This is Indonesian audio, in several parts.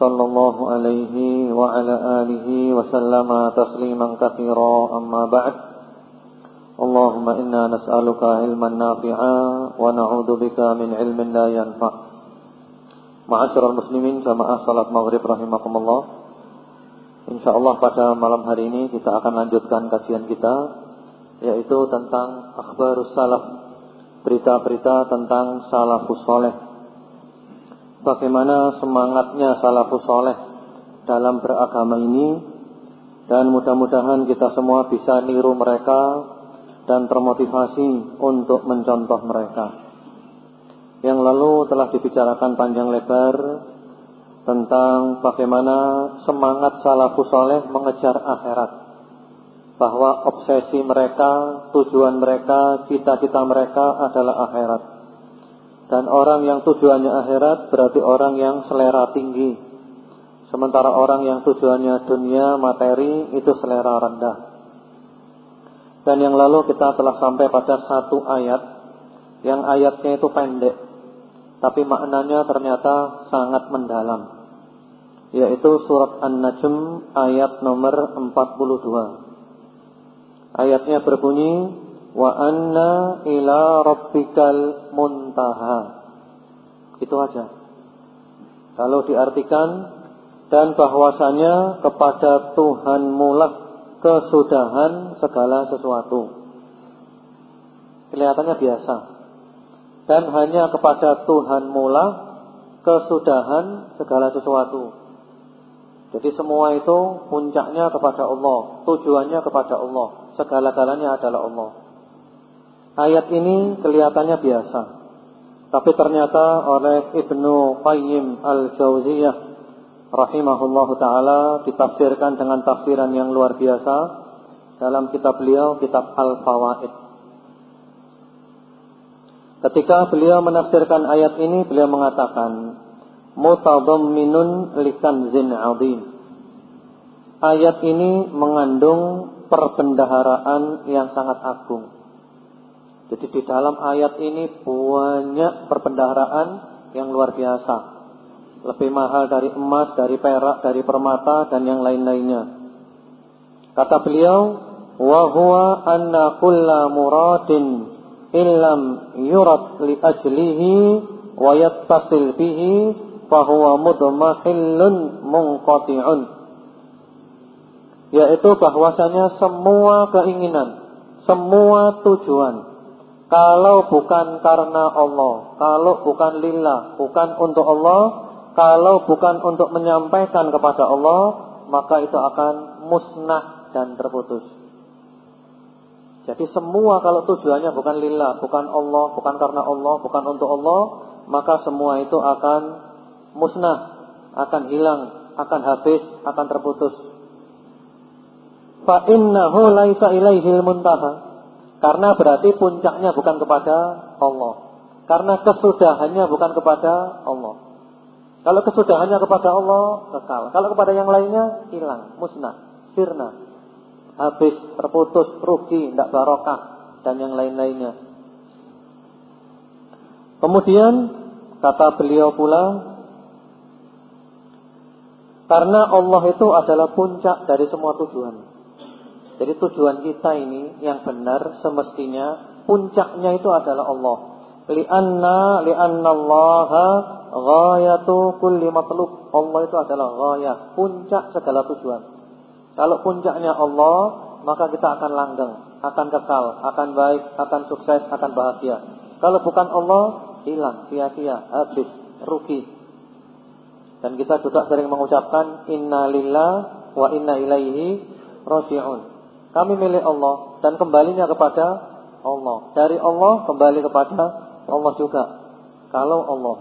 صلى الله عليه وعلى آله وسلم تسليما كثيرا أما بعد اللهم إنا نسألك علما نافعا ونعوذ بك من علم لا ينفع معاشر المسلمين jamaah salat maghrib rahimakumullah InsyaAllah pada malam hari ini kita akan lanjutkan kajian kita Yaitu tentang akhbarus salaf Berita-berita tentang salafus soleh bagaimana semangatnya salafus soleh dalam beragama ini dan mudah-mudahan kita semua bisa niru mereka dan termotivasi untuk mencontoh mereka. Yang lalu telah dibicarakan panjang lebar tentang bagaimana semangat salafus soleh mengejar akhirat. Bahwa obsesi mereka, tujuan mereka, cita-cita mereka adalah akhirat. Dan orang yang tujuannya akhirat berarti orang yang selera tinggi. Sementara orang yang tujuannya dunia, materi itu selera rendah. Dan yang lalu kita telah sampai pada satu ayat yang ayatnya itu pendek. Tapi maknanya ternyata sangat mendalam. Yaitu surat An-Najm ayat nomor 42. Ayatnya berbunyi wa anna ila rabbikal muntaha. Itu aja. Kalau diartikan dan bahwasanya kepada Tuhan mulah kesudahan segala sesuatu. Kelihatannya biasa. Dan hanya kepada Tuhan mulah kesudahan segala sesuatu. Jadi semua itu puncaknya kepada Allah, tujuannya kepada Allah, segala-galanya adalah Allah. Ayat ini kelihatannya biasa. Tapi ternyata oleh Ibnu Qayyim Al-Jauziyah rahimahullahu taala ditafsirkan dengan tafsiran yang luar biasa dalam kitab beliau kitab Al-Fawaid. Ketika beliau menafsirkan ayat ini beliau mengatakan mutadamminun likanzin 'adzim. Ayat ini mengandung perbendaharaan yang sangat agung. Jadi di dalam ayat ini banyak perbendaharaan yang luar biasa. Lebih mahal dari emas, dari perak, dari permata dan yang lain-lainnya. Kata beliau, "Wa huwa anna kulla muradin illam yurad li ajlihi wa yattasil bihi fa huwa mudmahillun munqati'un." Yaitu bahwasanya semua keinginan, semua tujuan kalau bukan karena Allah, kalau bukan lillah, bukan untuk Allah, kalau bukan untuk menyampaikan kepada Allah, maka itu akan musnah dan terputus. Jadi semua kalau tujuannya bukan lillah, bukan Allah, bukan karena Allah, bukan untuk Allah, maka semua itu akan musnah, akan hilang, akan habis, akan terputus. Fa innahu laisa ilaihil muntaha. Karena berarti puncaknya bukan kepada Allah. Karena kesudahannya bukan kepada Allah. Kalau kesudahannya kepada Allah, kekal. Kalau kepada yang lainnya, hilang, musnah, sirna. Habis, terputus, rugi, tidak barokah, dan yang lain-lainnya. Kemudian, kata beliau pula, karena Allah itu adalah puncak dari semua tujuan. Jadi tujuan kita ini yang benar semestinya puncaknya itu adalah Allah. Lianna lianna Allah ghayatu kulli matlub. Allah itu adalah ghayah, puncak segala tujuan. Kalau puncaknya Allah, maka kita akan langgeng, akan kekal, akan baik, akan sukses, akan bahagia. Kalau bukan Allah, hilang, sia-sia, habis, rugi. Dan kita juga sering mengucapkan inna lillah wa inna ilaihi raji'un. Kami milik Allah dan kembalinya kepada Allah. Dari Allah kembali kepada Allah juga. Kalau Allah.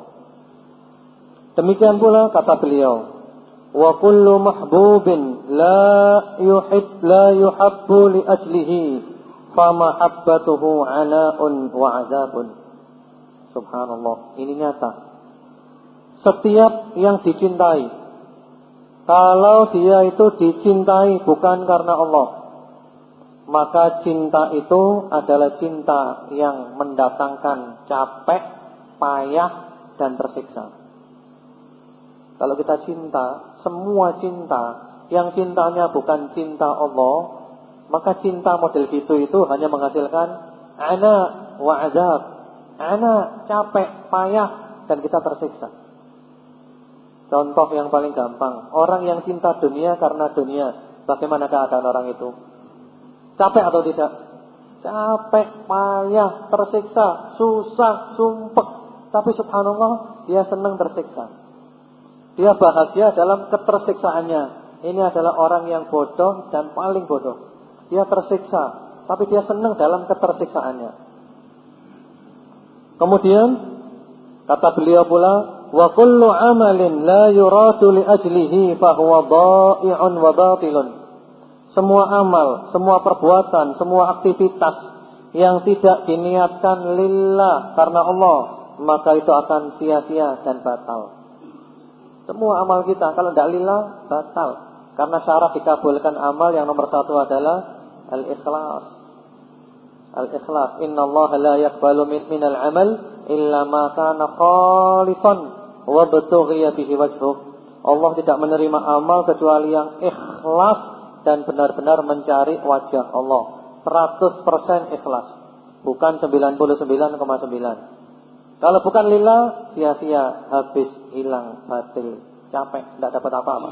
Demikian pula kata beliau, Wa kullu mahbubin la yuhib la yuhabbu li ajlihi fa mahabbatuhu ana'un wa azabun. Subhanallah, ini nyata. Setiap yang dicintai kalau dia itu dicintai bukan karena Allah, maka cinta itu adalah cinta yang mendatangkan capek, payah, dan tersiksa. Kalau kita cinta, semua cinta yang cintanya bukan cinta Allah, maka cinta model gitu itu hanya menghasilkan ana wa azab. Ana capek, payah dan kita tersiksa. Contoh yang paling gampang, orang yang cinta dunia karena dunia, bagaimana keadaan orang itu? Capek atau tidak? Capek, payah, tersiksa, susah, sumpek. Tapi subhanallah, dia senang tersiksa. Dia bahagia dalam ketersiksaannya. Ini adalah orang yang bodoh dan paling bodoh. Dia tersiksa, tapi dia senang dalam ketersiksaannya. Kemudian kata beliau pula, Wa kullu amalin la yuradu li ajlihi fahuwa wa batilun. Semua amal, semua perbuatan, semua aktivitas yang tidak diniatkan lillah karena Allah, maka itu akan sia-sia dan batal. Semua amal kita kalau tidak lillah batal. Karena syarat dikabulkan amal yang nomor satu adalah al-ikhlas. Al-ikhlas. Inna Allah la yakbalu min al-amal illa ma kana khalisan wa batughiya bihi wajhuh. Allah tidak menerima amal kecuali yang ikhlas dan benar-benar mencari wajah Allah. 100% ikhlas. Bukan 99,9. Kalau bukan lillah, sia-sia, habis, hilang, batil, capek, tidak dapat apa-apa.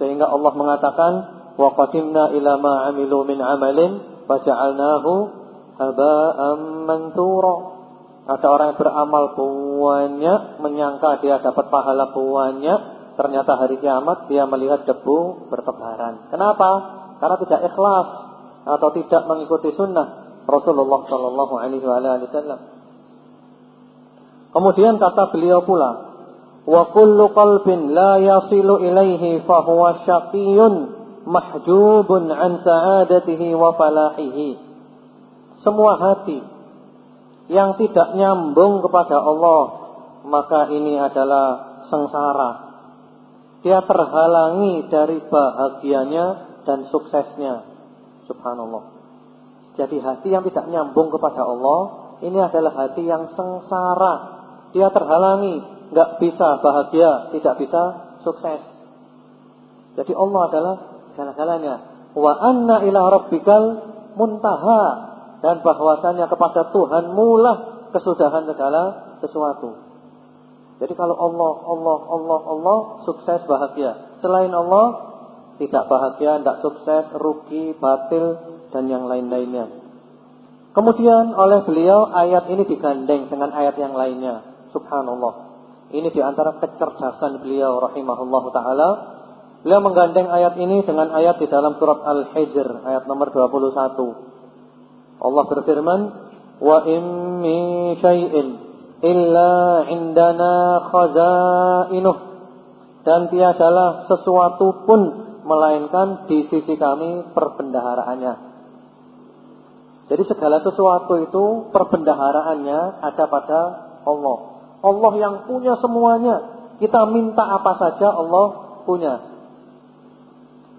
Sehingga Allah mengatakan, "Wa qadimna ila ma 'amilu min 'amalin faja'alnahu haba'an mansura." Ada orang yang beramal banyak, menyangka dia dapat pahala banyak, ternyata hari kiamat dia melihat debu bertebaran. Kenapa? Karena tidak ikhlas atau tidak mengikuti sunnah Rasulullah Shallallahu Alaihi Wasallam. Kemudian kata beliau pula, wa kullu qalbin la yasilu ilaihi fahuwa syaqiyun mahjubun an sa'adatihi wa falahihi. Semua hati yang tidak nyambung kepada Allah, maka ini adalah sengsara. Dia terhalangi dari bahagianya dan suksesnya. Subhanallah. Jadi hati yang tidak nyambung kepada Allah, ini adalah hati yang sengsara. Dia terhalangi, nggak bisa bahagia, tidak bisa sukses. Jadi Allah adalah segala-galanya. Wa anna ila rabbikal muntaha dan bahwasanya kepada Tuhan mulah kesudahan segala sesuatu. Jadi kalau Allah, Allah, Allah, Allah sukses bahagia. Selain Allah tidak bahagia, tidak sukses, rugi, batil dan yang lain-lainnya. Kemudian oleh beliau ayat ini digandeng dengan ayat yang lainnya. Subhanallah. Ini di antara kecerdasan beliau rahimahullah taala. Beliau menggandeng ayat ini dengan ayat di dalam surat Al-Hijr ayat nomor 21. Allah berfirman, "Wa in min syai'in illa indana khazainuh." Dan tiadalah sesuatu pun melainkan di sisi kami perbendaharaannya. Jadi segala sesuatu itu perbendaharaannya ada pada Allah. Allah yang punya semuanya. Kita minta apa saja Allah punya.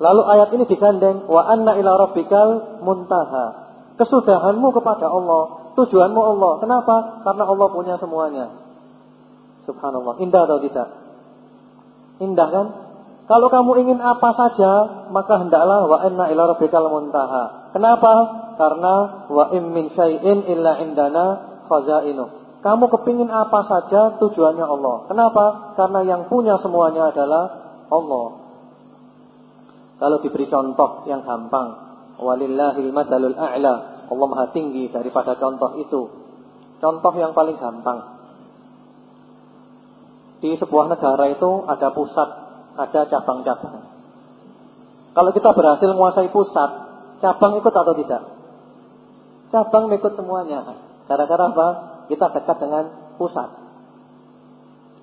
Lalu ayat ini digandeng wa anna ila rabbikal muntaha. Kesudahanmu kepada Allah, tujuanmu Allah. Kenapa? Karena Allah punya semuanya. Subhanallah. Indah atau tidak? Indah kan? Kalau kamu ingin apa saja, maka hendaklah wa inna ila rabbikal muntaha. Kenapa? Karena wa in min syai'in illa indana khazainu. Kamu kepingin apa saja tujuannya Allah. Kenapa? Karena yang punya semuanya adalah Allah. Kalau diberi contoh yang gampang, Walillahil masalul a'la. Allah Maha tinggi daripada contoh itu. Contoh yang paling gampang. Di sebuah negara itu ada pusat, ada cabang-cabang. Kalau kita berhasil menguasai pusat, cabang ikut atau tidak? Cabang ikut semuanya. Gara-gara apa? Kita dekat dengan pusat.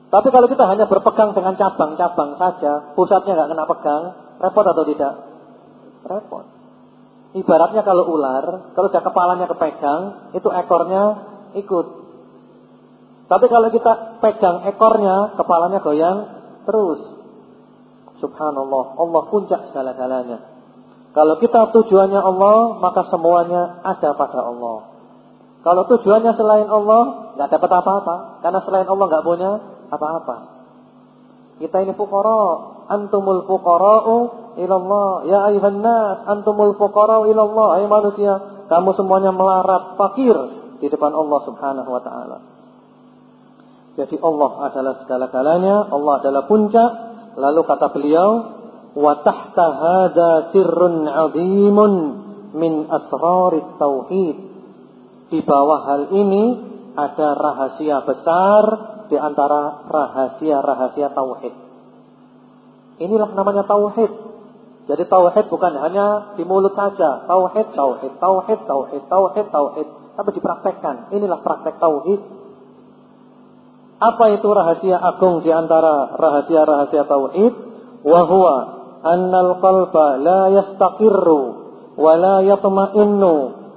Tapi kalau kita hanya berpegang dengan cabang-cabang saja, pusatnya nggak kena pegang, repot atau tidak? Repot. Ibaratnya kalau ular, kalau sudah kepalanya kepegang, itu ekornya ikut. Tapi kalau kita pegang ekornya, kepalanya goyang terus. Subhanallah, Allah puncak segala-galanya. Kalau kita tujuannya Allah, maka semuanya ada pada Allah. Kalau tujuannya selain Allah, nggak dapat apa-apa. Karena selain Allah nggak punya apa-apa. Kita ini fukara. Antumul fukara'u ilallah. Ya ayuhan nas, antumul fukara'u ilallah. Hai manusia, kamu semuanya melarat, fakir di depan Allah subhanahu wa ta'ala. Jadi Allah adalah segala-galanya, Allah adalah puncak. Lalu kata beliau, wa tahta hada sirrun 'azimun min asrarit tauhid. Di bawah hal ini ada rahasia besar di antara rahasia-rahasia tauhid. Inilah namanya tauhid. Jadi tauhid bukan hanya di mulut saja, tauhid, tauhid, tauhid, tauhid, tauhid, tauhid, tapi dipraktekkan. Inilah praktek tauhid. Apa itu rahasia agung di antara rahasia-rahasia tauhid? Wa huwa annal qalba la yastaqirru wa la yatma'innu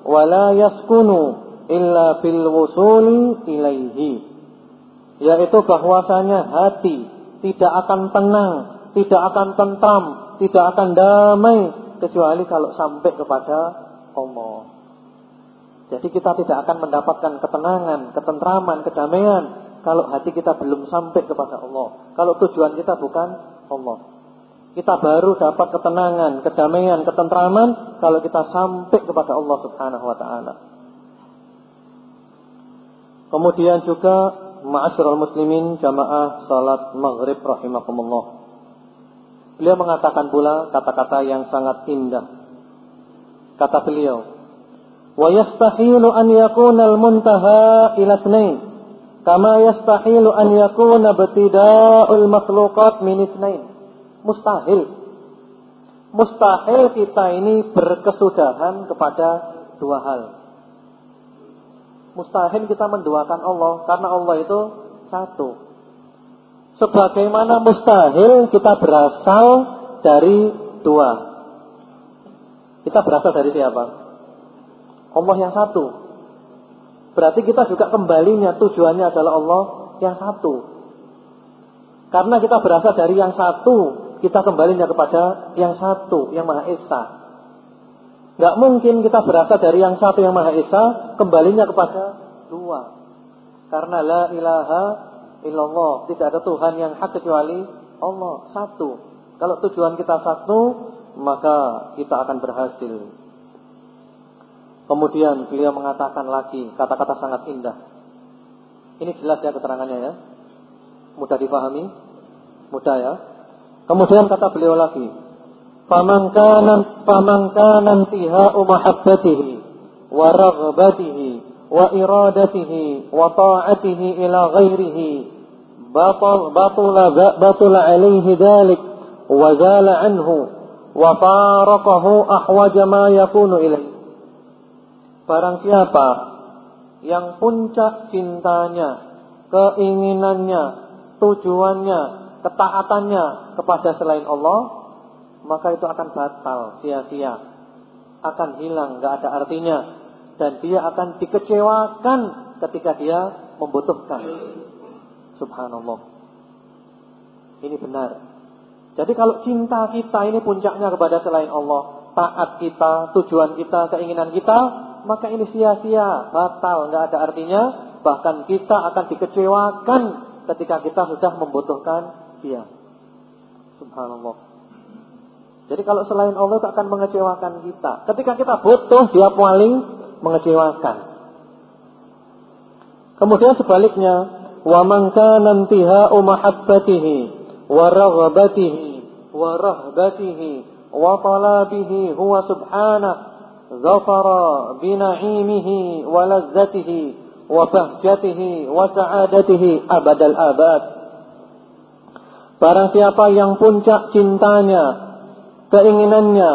wa la yaskunu illa bil wusuli ilaihi yaitu bahwasanya hati tidak akan tenang, tidak akan tentram, tidak akan damai kecuali kalau sampai kepada Allah. Jadi kita tidak akan mendapatkan ketenangan, ketentraman, kedamaian kalau hati kita belum sampai kepada Allah. Kalau tujuan kita bukan Allah. Kita baru dapat ketenangan, kedamaian, ketentraman kalau kita sampai kepada Allah Subhanahu wa taala. Kemudian juga Ma'asyiral muslimin jamaah salat maghrib rahimakumullah. Beliau mengatakan pula kata-kata yang sangat indah. Kata beliau, "Wa yastahilu an yakuna al-muntaha ila itsnain, kama yastahilu an yakuna ibtida'ul makhluqat min itsnain." Mustahil. Mustahil kita ini berkesudahan kepada dua hal. Mustahil kita menduakan Allah karena Allah itu satu. Sebagaimana mustahil kita berasal dari dua. Kita berasal dari siapa? Allah yang satu. Berarti kita juga kembalinya tujuannya adalah Allah yang satu. Karena kita berasal dari yang satu, kita kembalinya kepada yang satu, yang Maha Esa. Gak mungkin kita berasal dari yang satu yang Maha Esa, kembalinya kepada dua. Karena la ilaha illallah. Tidak ada Tuhan yang hak kecuali Allah. Satu. Kalau tujuan kita satu, maka kita akan berhasil. Kemudian beliau mengatakan lagi kata-kata sangat indah. Ini jelas ya keterangannya ya. Mudah dipahami? Mudah ya. Kemudian kata beliau lagi, "Pamangkanan pamangkanan tiha kana intiha'u wa raghbatihi وإرادته وطاعته إلى غيره بطل, بطل, بطل عليه ذلك وزال عنه وفارقه أحوج ما يكون إليه Barang siapa yang puncak cintanya, keinginannya, tujuannya, ketaatannya kepada selain Allah, maka itu akan batal, sia-sia. Akan hilang, nggak ada artinya. Dan dia akan dikecewakan ketika dia membutuhkan. Subhanallah. Ini benar. Jadi kalau cinta kita ini puncaknya kepada selain Allah, taat kita, tujuan kita, keinginan kita, maka ini sia-sia, batal, nggak ada artinya. Bahkan kita akan dikecewakan ketika kita sudah membutuhkan dia. Subhanallah. Jadi kalau selain Allah itu akan mengecewakan kita. Ketika kita butuh, dia paling mengecewakan. Kemudian sebaliknya, wa man kana intiha'u mahabbatihi wa wa rahbatihi wa talabihi huwa subhanahu na'imihi wa lazzatihi wa sa'adatihi abadal abad. Barang siapa yang puncak cintanya keinginannya,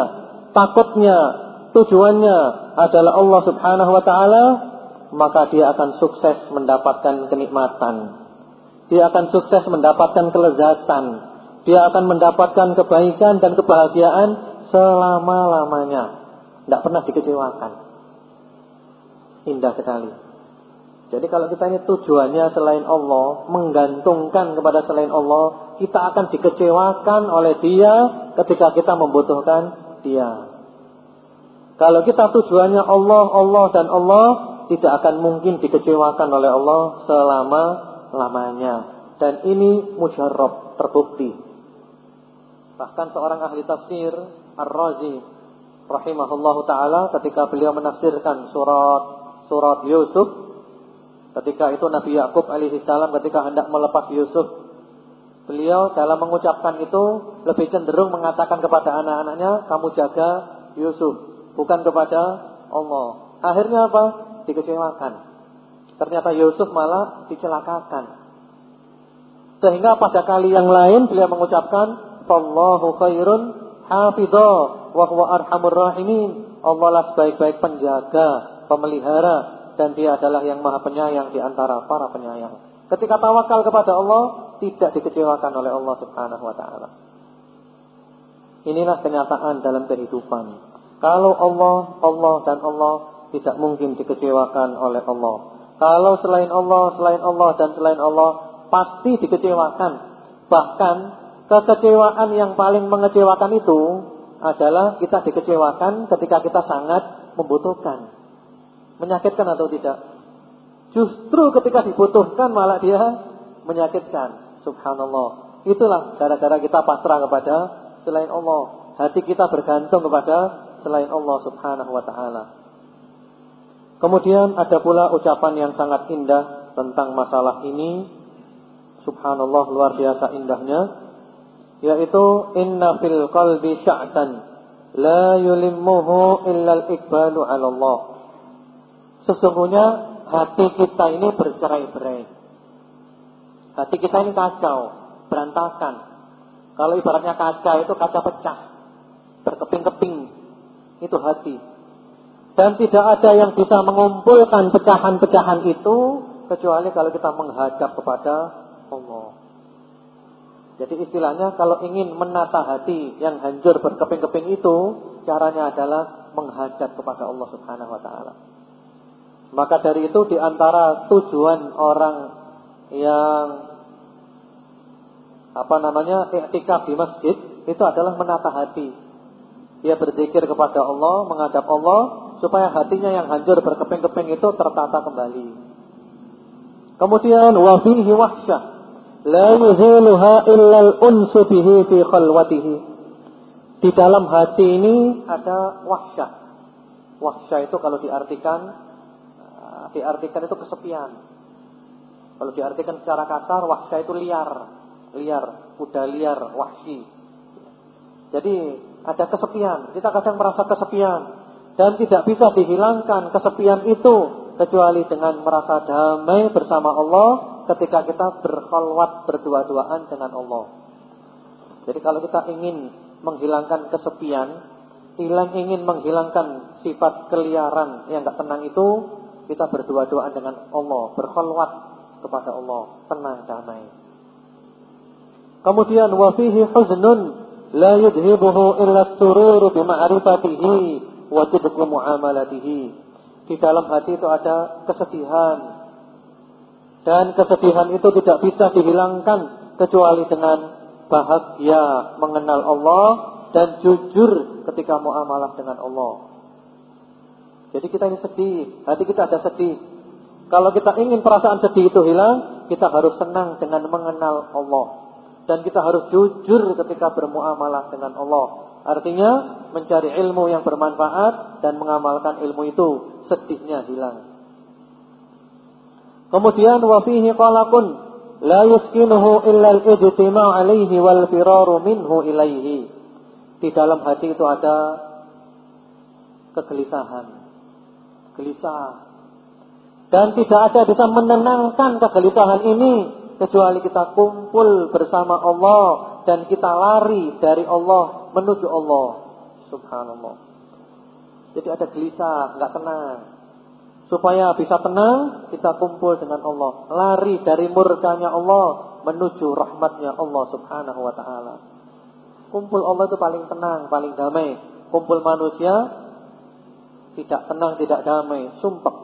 takutnya, tujuannya adalah Allah Subhanahu wa taala, maka dia akan sukses mendapatkan kenikmatan. Dia akan sukses mendapatkan kelezatan. Dia akan mendapatkan kebaikan dan kebahagiaan selama-lamanya. Tidak pernah dikecewakan. Indah sekali. Jadi kalau kita ini tujuannya selain Allah, menggantungkan kepada selain Allah, kita akan dikecewakan oleh dia ketika kita membutuhkan dia. Kalau kita tujuannya Allah, Allah dan Allah, tidak akan mungkin dikecewakan oleh Allah selama-lamanya. Dan ini mujarab, terbukti. Bahkan seorang ahli tafsir, Ar-Razi, rahimahullahu taala ketika beliau menafsirkan surat surat Yusuf Ketika itu Nabi Yakub alaihi salam ketika hendak melepas Yusuf, beliau dalam mengucapkan itu lebih cenderung mengatakan kepada anak-anaknya, "Kamu jaga Yusuf, bukan kepada Allah." Akhirnya apa? Dikecewakan. Ternyata Yusuf malah dicelakakan. Sehingga pada kali yang lain beliau mengucapkan, "Allahu khairun hafidha wa huwa arhamur rahimin." Allah lah sebaik-baik penjaga, pemelihara dan dia adalah yang maha penyayang di antara para penyayang. Ketika tawakal kepada Allah, tidak dikecewakan oleh Allah subhanahu wa ta'ala. Inilah kenyataan dalam kehidupan. Kalau Allah, Allah dan Allah tidak mungkin dikecewakan oleh Allah. Kalau selain Allah, selain Allah dan selain Allah pasti dikecewakan. Bahkan kekecewaan yang paling mengecewakan itu adalah kita dikecewakan ketika kita sangat membutuhkan. Menyakitkan atau tidak? Justru ketika dibutuhkan malah dia menyakitkan. Subhanallah. Itulah gara-gara kita pasrah kepada selain Allah. Hati kita bergantung kepada selain Allah subhanahu wa ta'ala. Kemudian ada pula ucapan yang sangat indah tentang masalah ini. Subhanallah luar biasa indahnya. Yaitu inna fil qalbi sya'tan la yulimmuhu illa al-iqbalu ala Allah. Sesungguhnya hati kita ini bercerai-berai. Hati kita ini kacau, berantakan. Kalau ibaratnya kaca itu kaca pecah, berkeping-keping. Itu hati. Dan tidak ada yang bisa mengumpulkan pecahan-pecahan itu kecuali kalau kita menghadap kepada Allah. Jadi istilahnya kalau ingin menata hati yang hancur berkeping-keping itu, caranya adalah menghadap kepada Allah Subhanahu wa taala. Maka dari itu di antara tujuan orang yang apa namanya iktikaf di masjid itu adalah menata hati. Dia berzikir kepada Allah, menghadap Allah supaya hatinya yang hancur berkeping-keping itu tertata kembali. Kemudian wa fihi wahsyah la yuziluha illa al-unsu bihi fi khalwatihi. Di dalam hati ini ada wahsyah. Wahsyah itu kalau diartikan diartikan itu kesepian. Kalau diartikan secara kasar, wahsya itu liar. Liar, kuda liar, wahsi. Jadi ada kesepian. Kita kadang merasa kesepian. Dan tidak bisa dihilangkan kesepian itu. Kecuali dengan merasa damai bersama Allah ketika kita berkholwat berdua-duaan dengan Allah. Jadi kalau kita ingin menghilangkan kesepian, hilang ingin menghilangkan sifat keliaran yang tidak tenang itu, kita berdua-doa dengan Allah, berkhulwat kepada Allah, tenang damai. Kemudian wa fihi huznun yudhibuhu illa surur bi ma'rifatihi wa sidqu muamalatihi. Di dalam hati itu ada kesedihan. Dan kesedihan itu tidak bisa dihilangkan kecuali dengan bahagia mengenal Allah dan jujur ketika muamalah dengan Allah. Jadi kita ini sedih, hati kita ada sedih. Kalau kita ingin perasaan sedih itu hilang, kita harus senang dengan mengenal Allah. Dan kita harus jujur ketika bermuamalah dengan Allah. Artinya mencari ilmu yang bermanfaat dan mengamalkan ilmu itu, sedihnya hilang. Kemudian wafihi qalaqun la yuskinuhu illa al-ijtima' alaihi wal firaru minhu ilaihi. Di dalam hati itu ada kegelisahan gelisah. Dan tidak ada bisa menenangkan kegelisahan ini kecuali kita kumpul bersama Allah dan kita lari dari Allah menuju Allah. Subhanallah. Jadi ada gelisah, nggak tenang. Supaya bisa tenang, kita kumpul dengan Allah. Lari dari murkanya Allah menuju rahmatnya Allah subhanahu wa ta'ala. Kumpul Allah itu paling tenang, paling damai. Kumpul manusia tidak tenang, tidak damai, sumpah.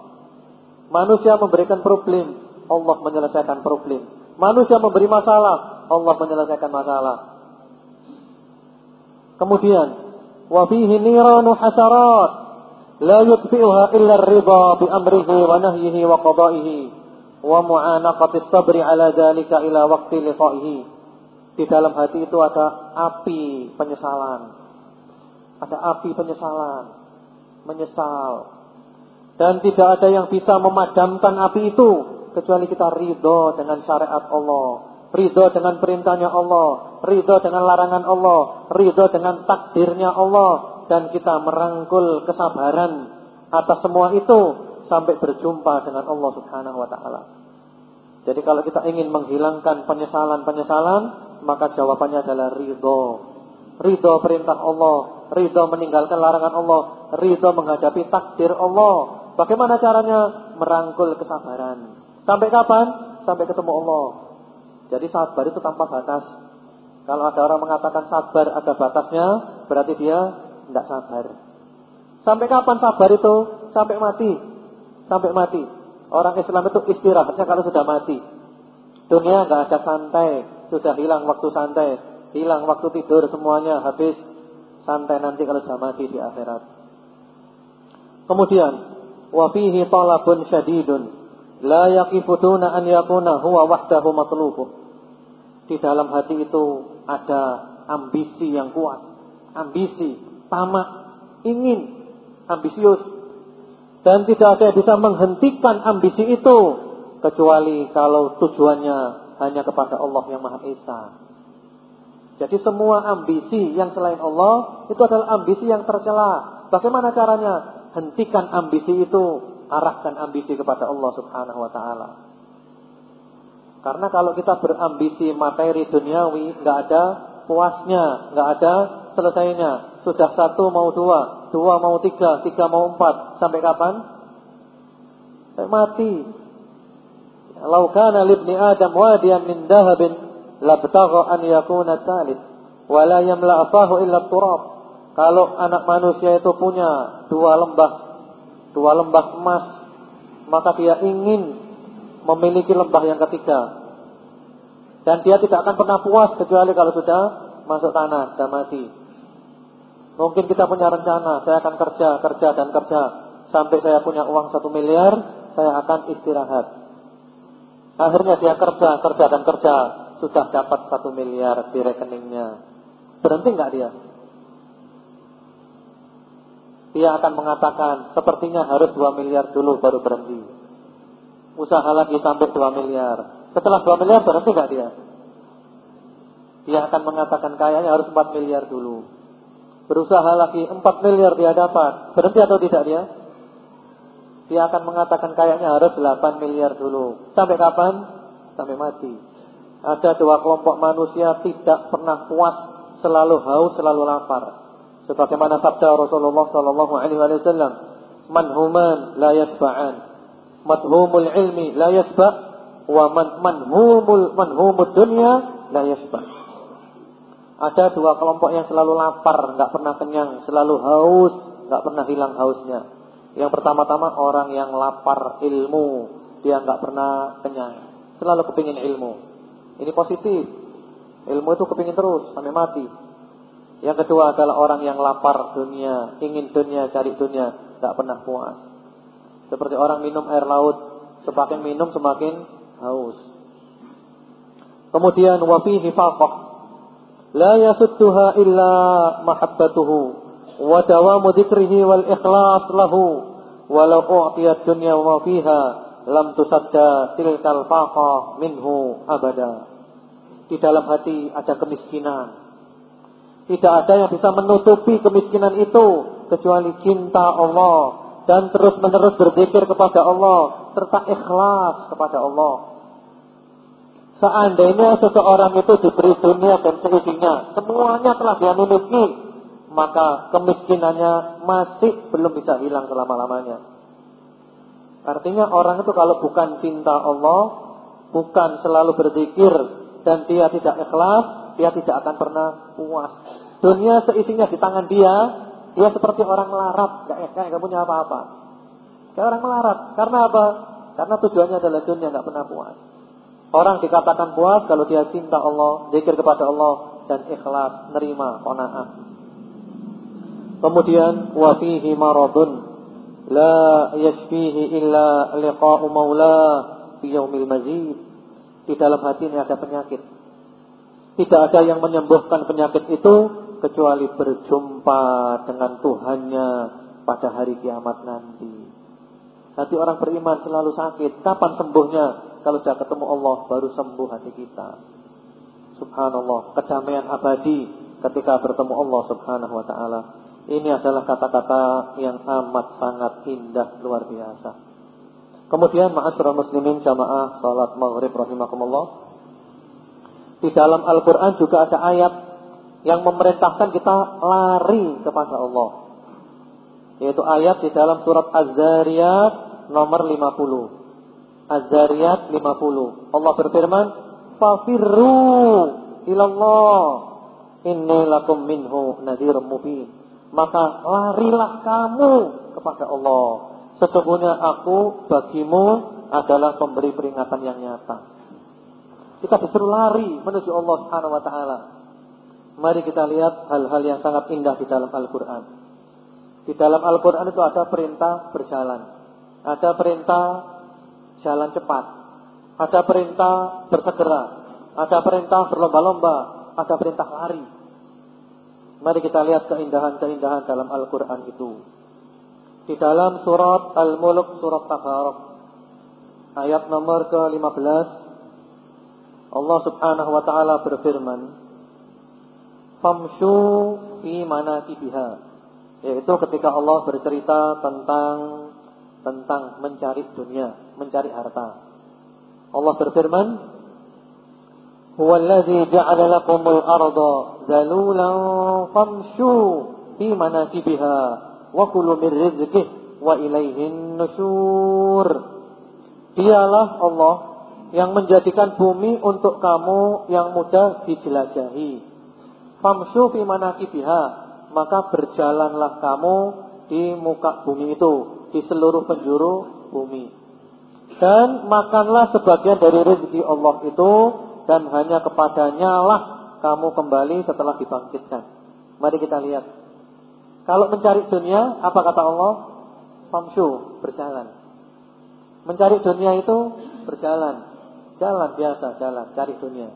Manusia memberikan problem, Allah menyelesaikan problem. Manusia memberi masalah, Allah menyelesaikan masalah. Kemudian, wa fihi niranu hasarat la yutfi'uha illa ar-ridha bi amrihi wa nahyihi wa qada'ihi wa mu'anaqati sabri ala dhalika ila waqti liqa'ihi. Di dalam hati itu ada api penyesalan. Ada api penyesalan. Menyesal. Dan tidak ada yang bisa memadamkan api itu Kecuali kita ridho dengan syariat Allah. Ridho dengan perintahnya Allah. Ridho dengan larangan Allah. Ridho dengan takdirnya Allah dan kita merangkul kesabaran atas semua itu sampai berjumpa dengan Allah Subhanahu wa taala. Jadi kalau kita ingin menghilangkan penyesalan-penyesalan, maka jawabannya adalah ridho. Ridho perintah Allah, ridho meninggalkan larangan Allah, ridho menghadapi takdir Allah. Bagaimana caranya? Merangkul kesabaran. Sampai kapan? Sampai ketemu Allah. Jadi sabar itu tanpa batas. Kalau ada orang mengatakan sabar ada batasnya, berarti dia tidak sabar. Sampai kapan sabar itu? Sampai mati. Sampai mati. Orang Islam itu istirahatnya kalau sudah mati. Dunia nggak ada santai, sudah hilang waktu santai, hilang waktu tidur semuanya habis santai nanti kalau sudah mati di akhirat. Kemudian, wa fihi talabun syadidun la yaqifu an yakuna huwa wahdahu. Di dalam hati itu ada ambisi yang kuat, ambisi tamak, ingin, ambisius. Dan tidak ada yang bisa menghentikan ambisi itu kecuali kalau tujuannya hanya kepada Allah yang Maha Esa. Jadi semua ambisi yang selain Allah itu adalah ambisi yang tercela. Bagaimana caranya? Hentikan ambisi itu, arahkan ambisi kepada Allah Subhanahu wa taala. Karena kalau kita berambisi materi duniawi, nggak ada puasnya, nggak ada selesainya. Sudah satu mau dua, dua mau tiga, tiga mau empat. Sampai kapan? Sampai mati. Lau kana libni Adam wadiyan min dahabin labtagha an yakuna thalith wa la yamla afahu illa turab. Kalau anak manusia itu punya dua lembah, dua lembah emas, maka dia ingin memiliki lembah yang ketiga. Dan dia tidak akan pernah puas kecuali kalau sudah masuk tanah, sudah mati. Mungkin kita punya rencana, saya akan kerja, kerja dan kerja. Sampai saya punya uang satu miliar, saya akan istirahat. Akhirnya dia kerja, kerja dan kerja. Sudah dapat satu miliar di rekeningnya. Berhenti nggak dia? Dia akan mengatakan, sepertinya harus dua miliar dulu baru berhenti. Usaha lagi sampai dua miliar. Setelah dua miliar berhenti nggak dia? Dia akan mengatakan kayaknya harus empat miliar dulu. Berusaha lagi 4 miliar dia dapat. Berhenti atau tidak dia? Dia akan mengatakan kayaknya harus 8 miliar dulu. Sampai kapan? Sampai mati. Ada dua kelompok manusia tidak pernah puas, selalu haus, selalu lapar. Sebagaimana sabda Rasulullah sallallahu alaihi wasallam, "Manhuman la yasba'an." Madhumul ilmi la yasba' wa man manhumul manhumud dunya la yasba'. Ada dua kelompok yang selalu lapar, nggak pernah kenyang, selalu haus, nggak pernah hilang hausnya. Yang pertama-tama orang yang lapar ilmu, dia nggak pernah kenyang, selalu kepingin ilmu. Ini positif. Ilmu itu kepingin terus sampai mati. Yang kedua adalah orang yang lapar dunia, ingin dunia, cari dunia, nggak pernah puas. Seperti orang minum air laut, semakin minum semakin haus. Kemudian wafihi falqah. La yasudduha illa mahabbatuhu wadawamu dikrihi wal ikhlas lahu walau u'tiyat dunia wafihah, lam lam tusadda tilkal faqa minhu abada. Di dalam hati ada kemiskinan, tidak ada yang bisa menutupi kemiskinan itu kecuali cinta Allah dan terus-menerus berzikir kepada Allah serta ikhlas kepada Allah. Seandainya seseorang itu diberi dunia dan seisinya, semuanya telah dia miliki, maka kemiskinannya masih belum bisa hilang selama-lamanya. Artinya orang itu kalau bukan cinta Allah, bukan selalu berzikir dan dia tidak ikhlas, dia tidak akan pernah puas. Dunia seisinya di tangan dia, dia seperti orang melarat, kayak gak punya apa-apa. Kayak orang melarat. Karena apa? Karena tujuannya adalah dunia, gak pernah puas. Orang dikatakan puas kalau dia cinta Allah, zikir kepada Allah dan ikhlas, nerima qanaah. Kemudian wa fihi maradun La yashfihi illa liqa'u maula fi yaumil mazid. Di dalam hati ini ada penyakit. Tidak ada yang menyembuhkan penyakit itu kecuali berjumpa dengan Tuhannya pada hari kiamat nanti. Hati orang beriman selalu sakit. Kapan sembuhnya? Kalau sudah ketemu Allah baru sembuh hati kita. Subhanallah, kedamaian abadi ketika bertemu Allah Subhanahu wa taala. Ini adalah kata-kata yang amat sangat indah luar biasa. Kemudian ma'asyiral muslimin jamaah salat maghrib rahimakumullah. Di dalam Al-Qur'an juga ada ayat yang memerintahkan kita lari kepada Allah. Yaitu ayat di dalam surat Az-Zariyat nomor 50. Az-Zariyat 50. Allah berfirman, "Fafirru ilallah inni lakum minhu nadhirum mubin." maka larilah kamu kepada Allah. Sesungguhnya aku bagimu adalah pemberi peringatan yang nyata. Kita disuruh lari menuju Allah Subhanahu wa taala. Mari kita lihat hal-hal yang sangat indah di dalam Al-Qur'an. Di dalam Al-Qur'an itu ada perintah berjalan. Ada perintah jalan cepat. Ada perintah bersegera. Ada perintah berlomba-lomba, ada perintah lari. Mari kita lihat keindahan-keindahan dalam Al-Quran itu. Di dalam surat Al-Mulk, surat Tabarak, ayat nomor ke-15, Allah Subhanahu wa taala berfirman, "Famshu fi manakibiha." Yaitu ketika Allah bercerita tentang tentang mencari dunia, mencari harta. Allah berfirman, "Huwallazi ja'ala lakumul arda zalulan famshu fi manakibiha wa kulu min rizqihi wa ilaihin nusyur." Dialah Allah yang menjadikan bumi untuk kamu yang mudah dijelajahi. Famshu fi manakibiha, maka berjalanlah kamu di muka bumi itu, di seluruh penjuru bumi. Dan makanlah sebagian dari rezeki Allah itu dan hanya kepadanya lah kamu kembali setelah dibangkitkan. Mari kita lihat. Kalau mencari dunia, apa kata Allah? Famshu, berjalan. Mencari dunia itu berjalan. Jalan biasa, jalan, cari dunia.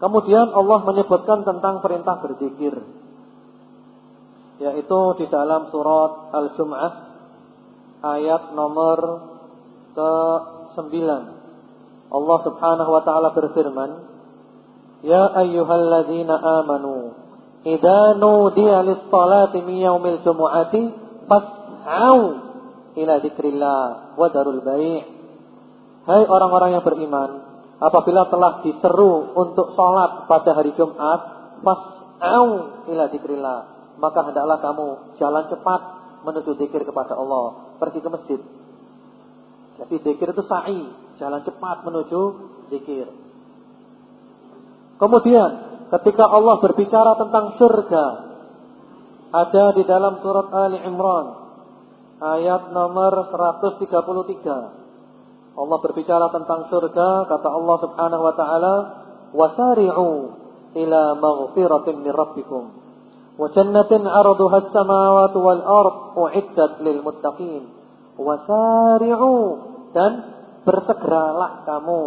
Kemudian Allah menyebutkan tentang perintah berzikir. Yaitu di dalam surat Al-Jum'ah ayat nomor ke-9. Allah Subhanahu wa taala berfirman, "Ya ayyuhalladzina amanu, idza nudiya lis-salati min yaumil jumu'ati fas'au ila dzikrillah wa darul bai'." Hai orang-orang yang beriman, apabila telah diseru untuk salat pada hari Jumat, fas'au ila dzikrillah, maka hendaklah kamu jalan cepat menuju zikir kepada Allah, pergi ke masjid. Jadi zikir itu sa'i, jalan cepat menuju zikir. Kemudian ketika Allah berbicara tentang surga ada di dalam surat Ali Imran ayat nomor 133. Allah berbicara tentang surga kata Allah Subhanahu wa taala wasari'u ila maghfiratin min rabbikum wa jannatin 'arduha as-samawati wal ard u'iddat lil muttaqin wasari'u dan bersegeralah kamu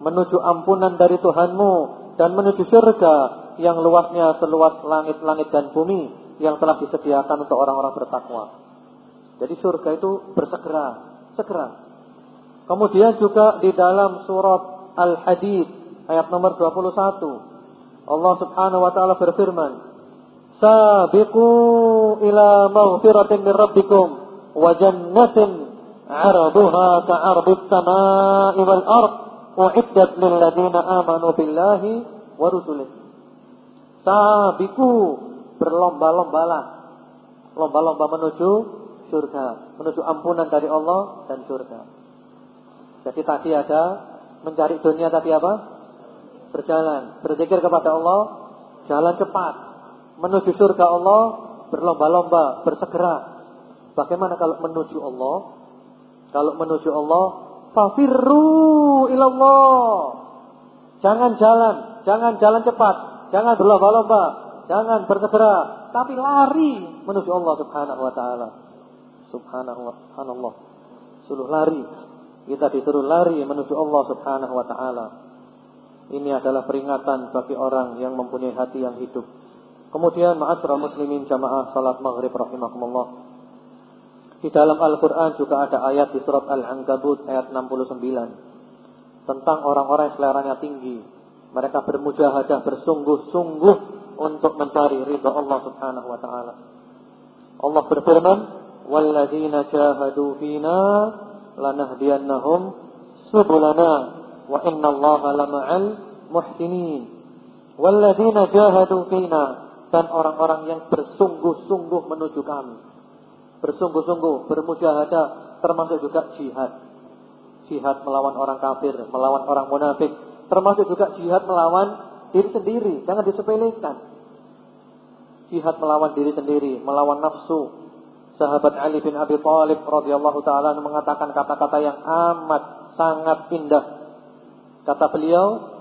menuju ampunan dari Tuhanmu dan menuju surga yang luasnya seluas langit-langit dan bumi yang telah disediakan untuk orang-orang bertakwa. Jadi surga itu bersegera, segera. Kemudian juga di dalam surat Al-Hadid ayat nomor 21 Allah Subhanahu wa taala berfirman, "Sabiqu ila maghfiratin min rabbikum wa jannatin 'araduha ka'ardis samaa'i wal ard u'iddat lil ladzina amanu billahi wa rusulihi. Sabiku berlomba-lombalah. Lomba-lomba menuju surga, menuju ampunan dari Allah dan surga. Jadi tadi ada mencari dunia tadi apa? Berjalan, berzikir kepada Allah, jalan cepat menuju surga Allah, berlomba-lomba, bersegera. Bagaimana kalau menuju Allah? Kalau menuju Allah, fafirru ilallah. Jangan jalan, jangan jalan cepat, jangan berlomba-lomba, jangan bersegera, tapi lari menuju Allah Subhanahu wa taala. Subhanallah, subhanallah. Suruh lari. Kita disuruh lari menuju Allah Subhanahu wa taala. Ini adalah peringatan bagi orang yang mempunyai hati yang hidup. Kemudian ma'asyiral muslimin jamaah salat maghrib rahimakumullah. Di dalam Al-Qur'an juga ada ayat di surat Al-Ankabut ayat 69 tentang orang-orang yang seleranya tinggi. Mereka bermujahadah bersungguh-sungguh untuk mencari ridha Allah Subhanahu wa taala. Allah berfirman, "Walladzina jahadu fina lanahdiyannahum subulana wa innallaha lama'al muhsinin." Walladzina jahadu fina dan orang-orang yang bersungguh-sungguh menuju kami. Bersungguh-sungguh bermujahadah termasuk juga jihad. Jihad melawan orang kafir, melawan orang munafik, termasuk juga jihad melawan diri sendiri, jangan disepelekan jihad melawan diri sendiri, melawan nafsu. Sahabat Ali bin Abi Thalib radhiyallahu taala mengatakan kata-kata yang amat sangat indah. Kata beliau,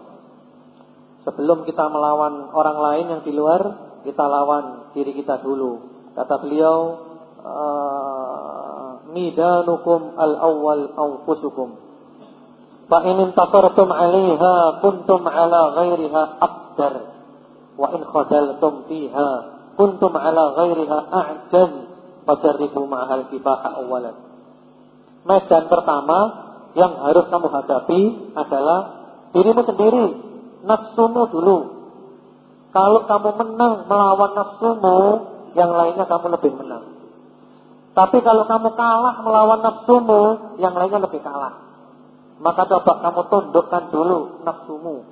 sebelum kita melawan orang lain yang di luar, kita lawan diri kita dulu. Kata beliau, midanukum al-awwal anfusukum. Fa in intasartum 'alaiha kuntum 'ala ghairiha aqdar wa in khadaltum fiha kuntum ala ghairiha a'jaz fajarribu ma'al kifaha awalan. Medan pertama yang harus kamu hadapi adalah dirimu sendiri, nafsumu dulu. Kalau kamu menang melawan nafsumu, yang lainnya kamu lebih menang. Tapi kalau kamu kalah melawan nafsumu, yang lainnya lebih kalah. Maka coba kamu tundukkan dulu nafsumu.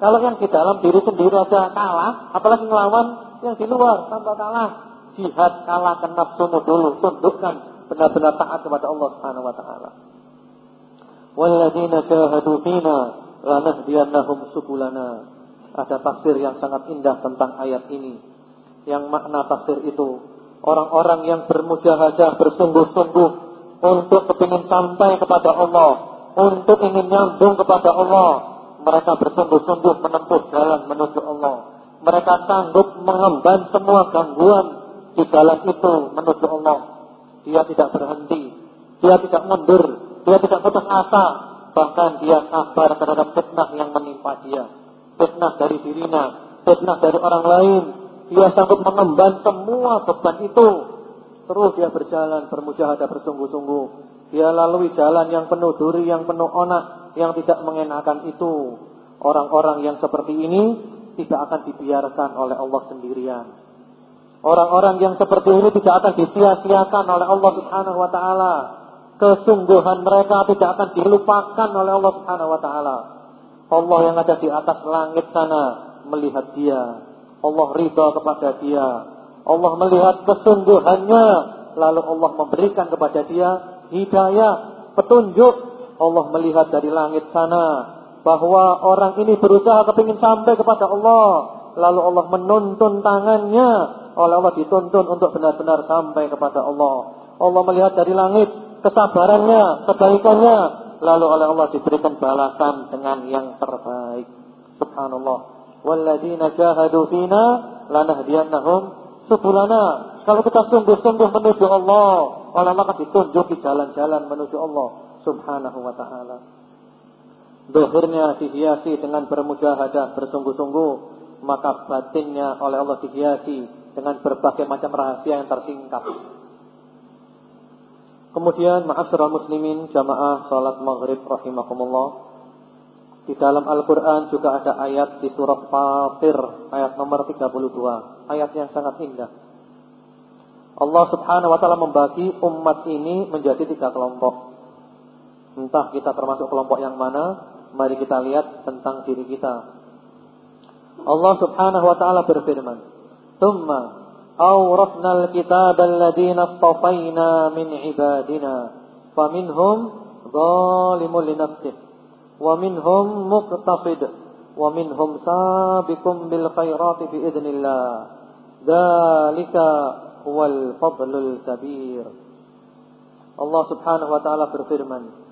Kalau yang di dalam diri sendiri aja kalah, apalagi melawan yang di luar tambah kalah. Jihad kalahkan nafsumu dulu, tundukkan benar-benar taat kepada Allah Subhanahu wa taala. Walladzina jahadu fina lanahdiyannahum subulana. Ada tafsir yang sangat indah tentang ayat ini. Yang makna tafsir itu orang-orang yang bermujahadah bersungguh-sungguh untuk kepingin sampai kepada Allah, untuk ingin nyambung kepada Allah, mereka bersungguh-sungguh menempuh jalan menuju Allah mereka sanggup mengemban semua gangguan di jalan itu menuju Allah. Dia tidak berhenti, dia tidak mundur, dia tidak putus asa, bahkan dia sabar terhadap fitnah yang menimpa dia. Fitnah dari dirinya, fitnah dari orang lain. Dia sanggup mengemban semua beban itu. Terus dia berjalan bermujahadah bersungguh-sungguh. Dia lalui jalan yang penuh duri, yang penuh onak, yang tidak mengenakan itu. Orang-orang yang seperti ini tidak akan dibiarkan oleh Allah sendirian. Orang-orang yang seperti ini tidak akan disia-siakan oleh Allah Subhanahu wa taala. Kesungguhan mereka tidak akan dilupakan oleh Allah Subhanahu wa taala. Allah yang ada di atas langit sana melihat dia. Allah ridha kepada dia. Allah melihat kesungguhannya lalu Allah memberikan kepada dia hidayah, petunjuk. Allah melihat dari langit sana bahwa orang ini berusaha kepingin sampai kepada Allah, lalu Allah menuntun tangannya, oleh Allah dituntun untuk benar-benar sampai kepada Allah. Allah melihat dari langit kesabarannya, kebaikannya, lalu oleh Allah diberikan balasan dengan yang terbaik. Subhanallah. Walladzina jahadu fina lanahdiyannahum subulana. Kalau kita sungguh-sungguh menuju Allah, Allah akan ditunjuk di jalan-jalan menuju Allah Subhanahu wa taala. Dohirnya dihiasi dengan bermujahadah bersungguh-sungguh Maka batinnya oleh Allah dihiasi Dengan berbagai macam rahasia yang tersingkap. Kemudian ma'asyiral muslimin jamaah salat maghrib rahimakumullah. Di dalam Al-Quran juga ada ayat di surat Fatir Ayat nomor 32 Ayat yang sangat indah. Allah subhanahu wa ta'ala membagi umat ini menjadi tiga kelompok. Entah kita termasuk kelompok yang mana Mari kita lihat tentang diri kita. Allah Subhanahu wa taala berfirman, "Tsumma أورثنا الكتاب الذين اصطفينا من عبادنا فمنهم ظالم لنفسه ومنهم مقتصد ومنهم سابق بالخيرات بإذن الله ذلك هو الفضل الكبير Allah subhanahu wa ta'ala berfirman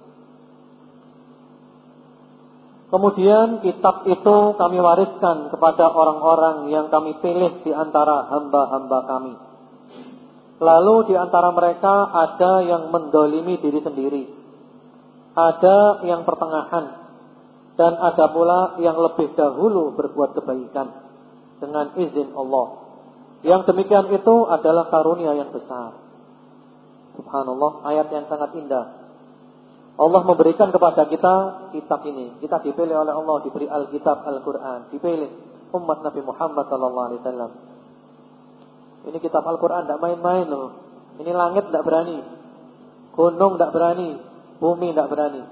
Kemudian kitab itu kami wariskan kepada orang-orang yang kami pilih di antara hamba-hamba kami. Lalu di antara mereka ada yang mendolimi diri sendiri. Ada yang pertengahan. Dan ada pula yang lebih dahulu berbuat kebaikan. Dengan izin Allah. Yang demikian itu adalah karunia yang besar. Subhanallah, ayat yang sangat indah. Allah memberikan kepada kita kitab ini. Kita dipilih oleh Allah, diberi Alkitab, Al-Quran. Dipilih umat Nabi Muhammad Sallallahu Alaihi Wasallam. Ini kitab Al-Quran tidak main-main loh. Ini langit tidak berani. Gunung tidak berani. Bumi tidak berani.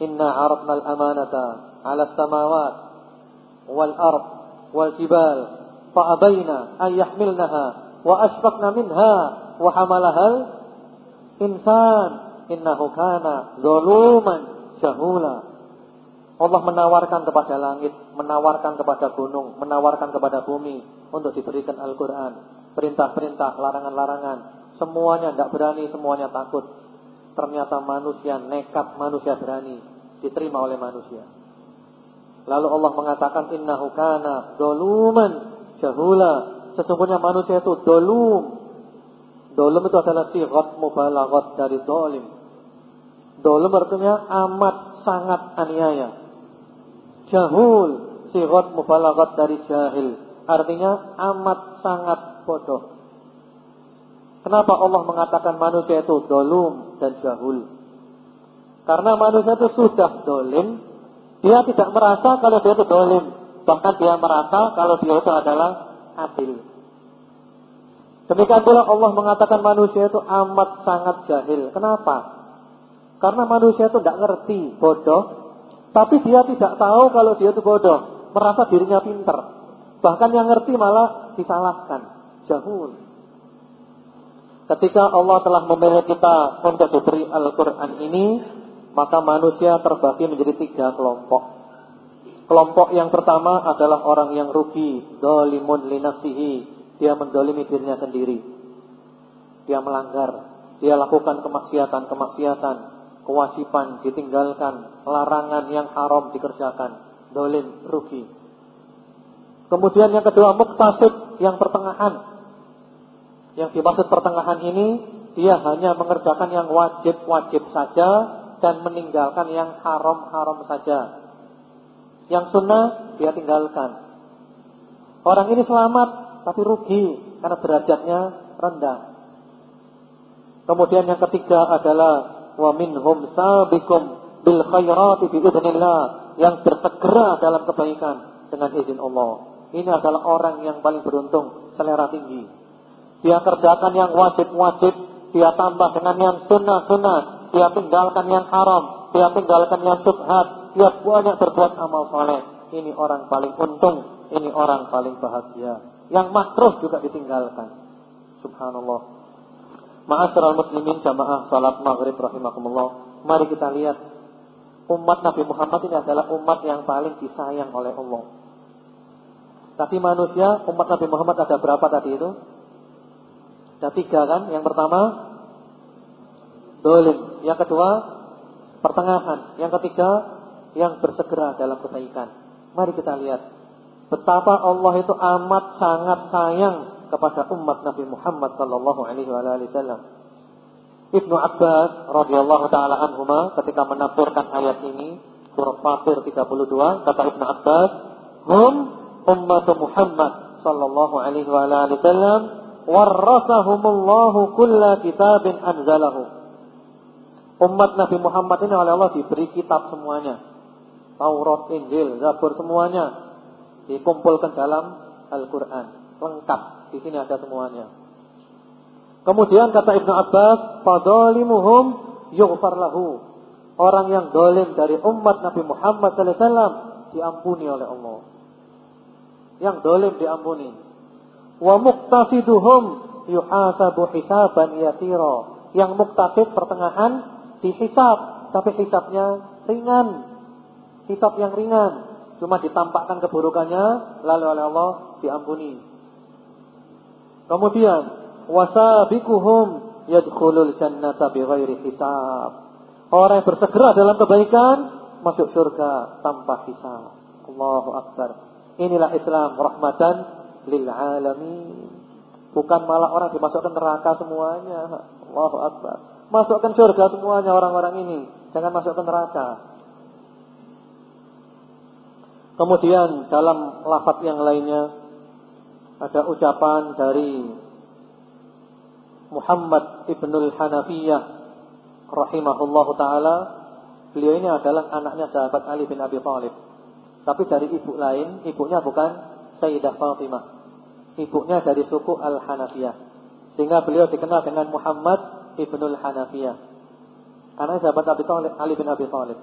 Inna aratna al-amanata ala samawat wal ard wal jibal fa'abayna an yahmilnaha wa asfaqna minha wa hamalahal insan innahu kana zaluman jahula. Allah menawarkan kepada langit, menawarkan kepada gunung, menawarkan kepada bumi untuk diberikan Al-Qur'an, perintah-perintah, larangan-larangan. Semuanya tidak berani, semuanya takut. Ternyata manusia nekat, manusia berani, diterima oleh manusia. Lalu Allah mengatakan innahu kana zaluman jahula. Sesungguhnya manusia itu dolum. Dolum itu adalah sighat mubalaghat dari dolim. Dolim artinya amat sangat aniaya. Jahul, sigot mubalagat dari jahil. Artinya amat sangat bodoh. Kenapa Allah mengatakan manusia itu dolum dan jahul? Karena manusia itu sudah dolim, dia tidak merasa kalau dia itu dolim. Bahkan dia merasa kalau dia itu adalah adil. Demikian pula Allah mengatakan manusia itu amat sangat jahil. Kenapa? Karena manusia itu tidak ngerti, bodoh. Tapi dia tidak tahu kalau dia itu bodoh. Merasa dirinya pinter. Bahkan yang ngerti malah disalahkan. Jahul. Ketika Allah telah memilih kita untuk diberi Al-Quran ini, maka manusia terbagi menjadi tiga kelompok. Kelompok yang pertama adalah orang yang rugi, dolimun linafsihi. Dia mendolimi dirinya sendiri. Dia melanggar, dia lakukan kemaksiatan-kemaksiatan, kewajiban ditinggalkan, larangan yang haram dikerjakan, dolim, rugi. Kemudian yang kedua muktasid yang pertengahan. Yang dimaksud pertengahan ini dia hanya mengerjakan yang wajib-wajib saja dan meninggalkan yang haram-haram saja. Yang sunnah dia tinggalkan. Orang ini selamat tapi rugi karena derajatnya rendah. Kemudian yang ketiga adalah wa minhum sabiqum bil khairati bi idznillah yang bersegera dalam kebaikan dengan izin Allah. Ini adalah orang yang paling beruntung, selera tinggi. Dia kerjakan yang wajib-wajib, dia tambah dengan yang sunnah-sunnah, dia tinggalkan yang haram, dia tinggalkan yang subhat, dia banyak berbuat amal soleh. Ini orang paling untung, ini orang paling bahagia. Yang makruh juga ditinggalkan. Subhanallah. Ma'asyiral muslimin jamaah salat maghrib rahimakumullah. Mari kita lihat umat Nabi Muhammad ini adalah umat yang paling disayang oleh Allah. Tapi manusia umat Nabi Muhammad ada berapa tadi itu? Ada tiga kan? Yang pertama dolim, yang kedua pertengahan, yang ketiga yang bersegera dalam kebaikan. Mari kita lihat betapa Allah itu amat sangat sayang kepada umat Nabi Muhammad sallallahu alaihi wasallam. Ibnu Abbas radhiyallahu taala anhuma ketika menafsirkan ayat ini surat Fatir 32 kata Ibnu Abbas, "Hum ummat Muhammad sallallahu alaihi wasallam warasahumullahu kulla kitabin anzalahu." Umat Nabi Muhammad ini oleh Allah diberi kitab semuanya. Taurat, Injil, Zabur semuanya dikumpulkan dalam Al-Qur'an, lengkap. Di sini ada semuanya. Kemudian kata Ibnu Abbas, "Fadzalimuhum yughfar lahu." Orang yang dolim dari umat Nabi Muhammad sallallahu alaihi wasallam diampuni oleh Allah. Yang dolim diampuni. Wa muqtasiduhum yuhasabu hisaban yasira. Yang muktasid pertengahan dihisab, tapi hisabnya ringan. Hisab yang ringan. Cuma ditampakkan keburukannya lalu oleh Allah diampuni. Kemudian wasabikuhum yadkhulul jannata bighairi hisab. Orang yang bersegera dalam kebaikan masuk surga tanpa hisab. Allahu akbar. Inilah Islam rahmatan lil alamin. Bukan malah orang dimasukkan neraka semuanya. Allahu akbar. Masukkan surga semuanya orang-orang ini. Jangan masukkan neraka. Kemudian dalam lafaz yang lainnya ada ucapan dari Muhammad ibnul Hanafiyah rahimahullahu taala. Beliau ini adalah anaknya sahabat Ali bin Abi Thalib. Tapi dari ibu lain, ibunya bukan Sayyidah Fatimah. Ibunya dari suku Al-Hanafiyah. Sehingga beliau dikenal dengan Muhammad ibnul Hanafiyah. Anak sahabat Abi Thalib, Ali bin Abi Thalib.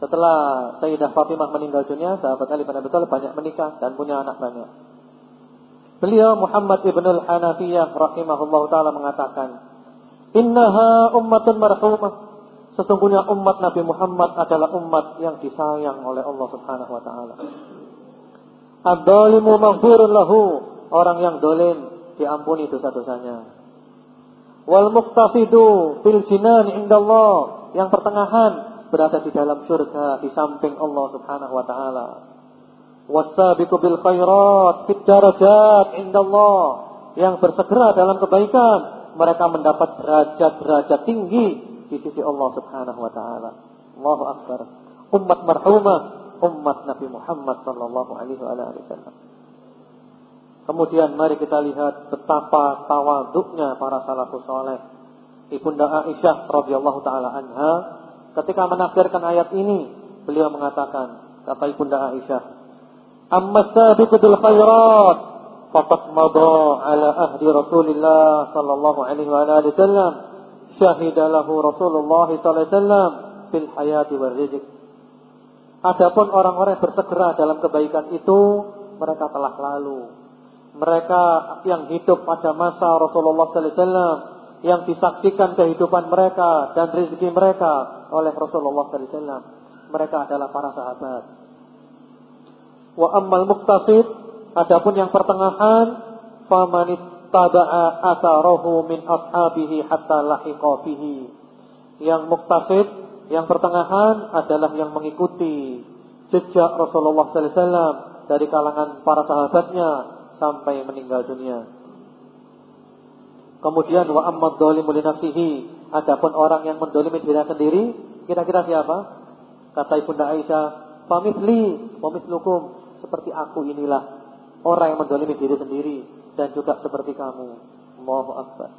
Setelah Sayyidah Fatimah meninggal dunia, sahabat Ali bin Abi Thalib banyak menikah dan punya anak banyak. Beliau Muhammad ibn al-Hanafiyah rahimahullah taala mengatakan, "Innaha ummatun marhumah." Sesungguhnya umat Nabi Muhammad adalah umat yang disayang oleh Allah Subhanahu wa taala. Ad-dalimu maghfurun lahu. Orang yang dolim diampuni dosa-dosanya. Wal muqtasidu fil jinan indallah. Yang pertengahan berada di dalam surga di samping Allah Subhanahu wa taala. Wasabiqu bil khairat fid darajat indallah. Yang bersegera dalam kebaikan, mereka mendapat derajat-derajat tinggi di sisi Allah Subhanahu wa taala. Allahu akbar. Umat marhumah, umat Nabi Muhammad sallallahu alaihi wasallam. Kemudian mari kita lihat betapa tawaduknya para salafus saleh. Ibunda Aisyah radhiyallahu taala anha Ketika menafsirkan ayat ini, beliau mengatakan, kata Ibunda Aisyah, "Amma sabiqul khairat faqad madha ala ahdi Rasulillah sallallahu alaihi wa alihi wasallam, syahida lahu Rasulullah sallallahu alaihi wasallam fil hayati wal rizq." Adapun orang-orang yang bersegera dalam kebaikan itu, mereka telah lalu. Mereka yang hidup pada masa Rasulullah sallallahu alaihi wasallam yang disaksikan kehidupan mereka dan rezeki mereka oleh Rasulullah SAW. Mereka adalah para sahabat. Wa ammal muqtasid, adapun yang pertengahan, famanittaba'a atharahu min ashabihi hatta lahiqa bihi. Yang muktasid, yang pertengahan adalah yang mengikuti jejak Rasulullah SAW dari kalangan para sahabatnya sampai meninggal dunia. Kemudian wa amma dzalimu li nafsihi Adapun orang yang mendolimi diri sendiri, kira-kira siapa? Kata Ibunda Aisyah, "Famithli, famithlukum." Seperti aku inilah orang yang mendolimi diri sendiri dan juga seperti kamu. Allahu Akbar.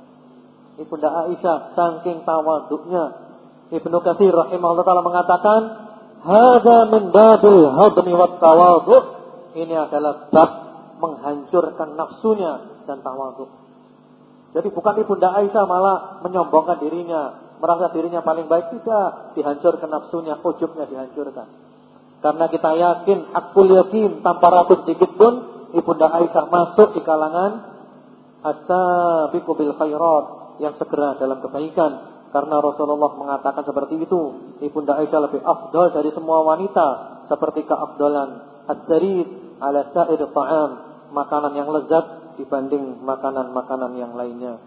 Ibunda Aisyah saking tawaduknya Ibnu Katsir rahimahullah taala mengatakan, "Hadza min babil hadmi wat tawadhu." Ini adalah bab menghancurkan nafsunya dan tawaduk. Jadi bukan ibunda Aisyah malah menyombongkan dirinya, merasa dirinya paling baik tidak, dihancurkan nafsunya, ujubnya dihancurkan. Karena kita yakin, akul yakin tanpa ragu sedikit pun ibunda Aisyah masuk di kalangan as-sabiqu khairat yang segera dalam kebaikan. Karena Rasulullah mengatakan seperti itu, ibunda Aisyah lebih afdal dari semua wanita, seperti keafdalan ad-darid ala sa'ir ta'am, makanan yang lezat dibanding makanan-makanan yang lainnya.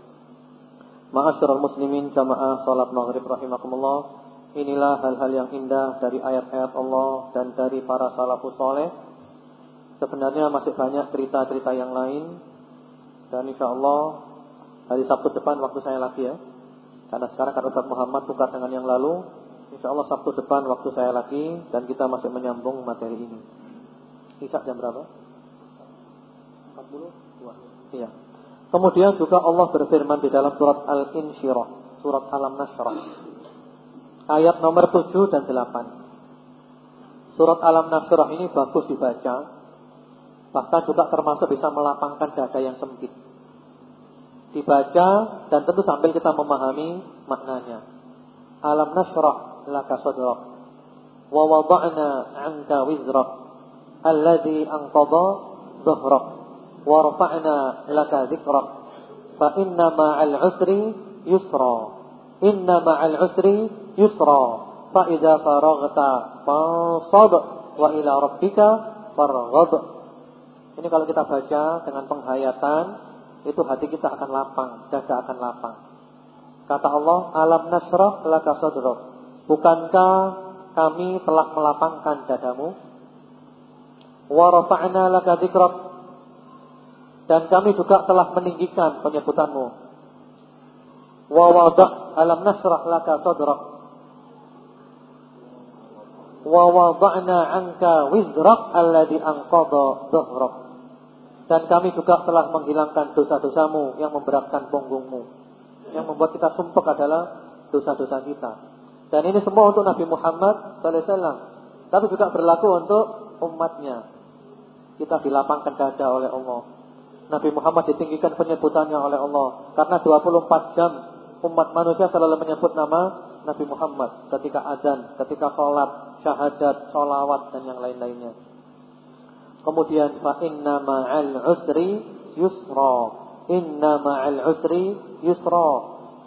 Ma'asyiral muslimin jamaah salat maghrib rahimakumullah. Inilah hal-hal yang indah dari ayat-ayat Allah dan dari para salafus soleh. Sebenarnya masih banyak cerita-cerita yang lain. Dan insya Allah hari Sabtu depan waktu saya lagi ya. Karena sekarang kan Ustaz Muhammad tukar dengan yang lalu. Insya Allah Sabtu depan waktu saya lagi dan kita masih menyambung materi ini. Isya jam berapa? 40? Iya. Kemudian juga Allah berfirman di dalam surat Al-Insyirah, surat Alam Nasrah. Ayat nomor 7 dan 8. Surat Alam Nasrah ini bagus dibaca. Bahkan juga termasuk bisa melapangkan dada yang sempit. Dibaca dan tentu sambil kita memahami maknanya. Alam Nasrah laka sadrak. Wa wada'na 'anka wizrak alladhi anqadha dhahrak wa rafa'na laka dzikrak fa inna ma'al usri yusra inna ma'al usri yusra. Fa idza faraghta fansab wa ila rabbika farghab. Ini kalau kita baca dengan penghayatan itu hati kita akan lapang dada akan lapang. Kata Allah alam nasrah laka sadrak. Bukankah kami telah melapangkan dadamu? Wa rafa'na laka dzikrak dan kami juga telah meninggikan penyebutanmu. Wa wada' alam nasrah laka sadrak wa wada'na 'anka wizrak alladhi anqadha dhahrak. Dan kami juga telah menghilangkan dosa-dosamu yang memberatkan punggungmu. Yang membuat kita sumpek adalah dosa-dosa kita. Dan ini semua untuk Nabi Muhammad sallallahu alaihi wasallam. Tapi juga berlaku untuk umatnya. Kita dilapangkan dada oleh Allah. Nabi Muhammad ditinggikan penyebutannya oleh Allah. Karena 24 jam umat manusia selalu menyebut nama Nabi Muhammad. Ketika azan, ketika sholat, syahadat, sholawat dan yang lain-lainnya. Kemudian fa inna ma'al usri yusra. Inna ma'al usri yusra.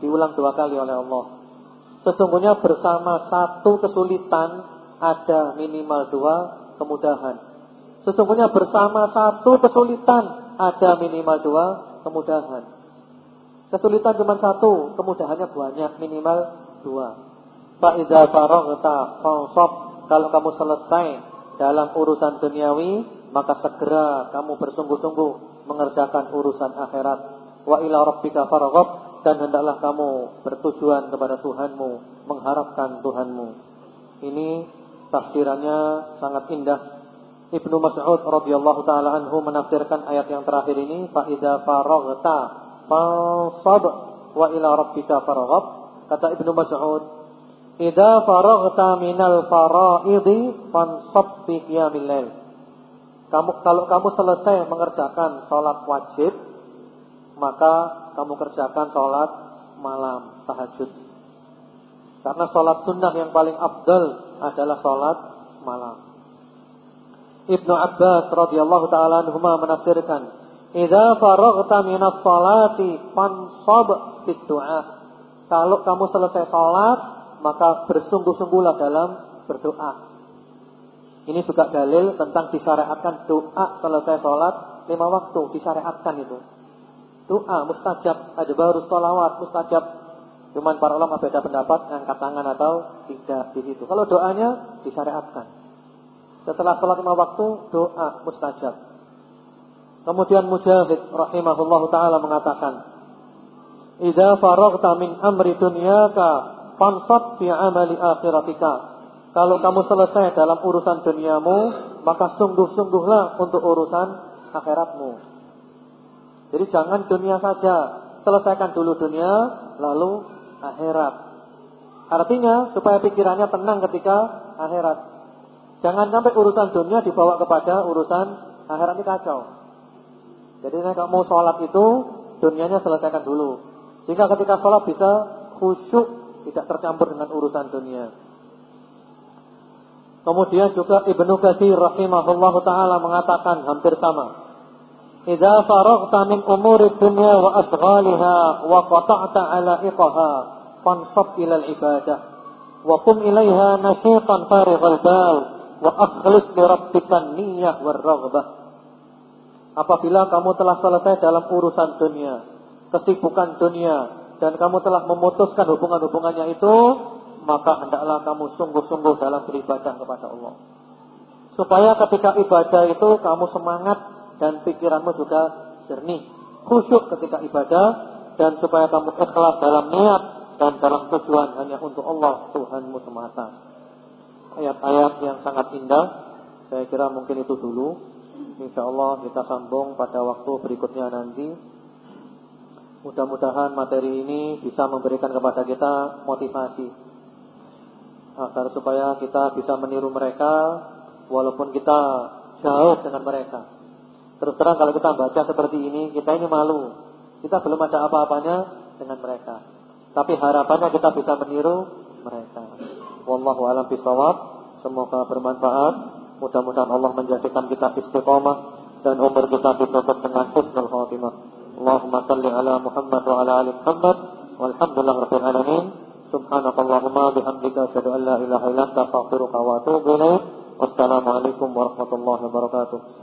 Diulang dua kali oleh Allah. Sesungguhnya bersama satu kesulitan ada minimal dua kemudahan. Sesungguhnya bersama satu kesulitan ada minimal dua kemudahan. Kesulitan cuma satu, kemudahannya banyak, minimal dua. Fa'idha faraghta fansab. Kalau kamu selesai dalam urusan duniawi, maka segera kamu bersungguh-sungguh mengerjakan urusan akhirat. Wa ila rabbika farghab dan hendaklah kamu bertujuan kepada Tuhanmu, mengharapkan Tuhanmu. Ini tafsirannya sangat indah. Ibnu Mas'ud radhiyallahu taala anhu menafsirkan ayat yang terakhir ini, fa idza faraghta fansab wa ila rabbika farghab Kata Ibnu Mas'ud, "Idza faraghta minal faraidi fansab fi qiyamil lail." Kamu kalau kamu selesai mengerjakan salat wajib, maka kamu kerjakan salat malam tahajud. Karena salat sunnah yang paling afdal adalah salat malam. Ibnu Abbas radhiyallahu taala anhuma menafsirkan, "Idza faraghta minas salati fansab fit du'a." Kalau kamu selesai sholat, maka bersungguh-sungguhlah dalam berdoa. Ini juga dalil tentang disyariatkan doa selesai sholat lima waktu disyariatkan itu. Doa mustajab, ada baru sholawat mustajab. Cuman para ulama beda pendapat angkat tangan atau tidak di situ. Kalau doanya disyariatkan. Setelah sholat lima waktu doa mustajab. Kemudian Mujahid rahimahullahu taala mengatakan, Idza faraghta min amri dunyaka fansab fi amali akhiratika. Kalau kamu selesai dalam urusan duniamu, maka sungguh-sungguhlah untuk urusan akhiratmu. Jadi jangan dunia saja, selesaikan dulu dunia, lalu akhirat. Artinya supaya pikirannya tenang ketika akhirat. Jangan sampai urusan dunia dibawa kepada urusan akhirat ini kacau. Jadi kalau mau sholat itu dunianya selesaikan dulu. Sehingga ketika sholat bisa khusyuk, tidak tercampur dengan urusan dunia. Kemudian juga Ibnu Katsir rahimahullahu taala mengatakan hampir sama. Idza faraghta min umuri dunya wa asghaliha wa qata'ta 'ala'iqaha fansab ila al-ibadah wa qum ilaiha nashiqan farighal bal wa akhlis li rabbika niyyah war raghbah. Apabila kamu telah selesai dalam urusan dunia, kesibukan dunia dan kamu telah memutuskan hubungan-hubungannya itu, maka hendaklah kamu sungguh-sungguh dalam beribadah kepada Allah. Supaya ketika ibadah itu kamu semangat dan pikiranmu juga jernih, khusyuk ketika ibadah dan supaya kamu ikhlas dalam niat dan dalam tujuan hanya untuk Allah Tuhanmu semata. Ayat-ayat yang sangat indah, saya kira mungkin itu dulu. Insya Allah kita sambung pada waktu berikutnya nanti. Mudah-mudahan materi ini bisa memberikan kepada kita motivasi agar supaya kita bisa meniru mereka walaupun kita jauh dengan mereka. Terus terang kalau kita baca seperti ini, kita ini malu. Kita belum ada apa-apanya dengan mereka. Tapi harapannya kita bisa meniru mereka. Wallahu a'lam bishawab. Semoga bermanfaat. Mudah-mudahan Allah menjadikan kita istiqomah dan umur kita ditutup dengan husnul khatimah. Allahumma salli ala Muhammad wa ala ali Muhammad walhamdulillah rabbil alamin. Subhanakallahumma bihamdika asyhadu an la ilaha illa anta astaghfiruka wa atubu ilaik. Wassalamualaikum warahmatullahi wabarakatuh.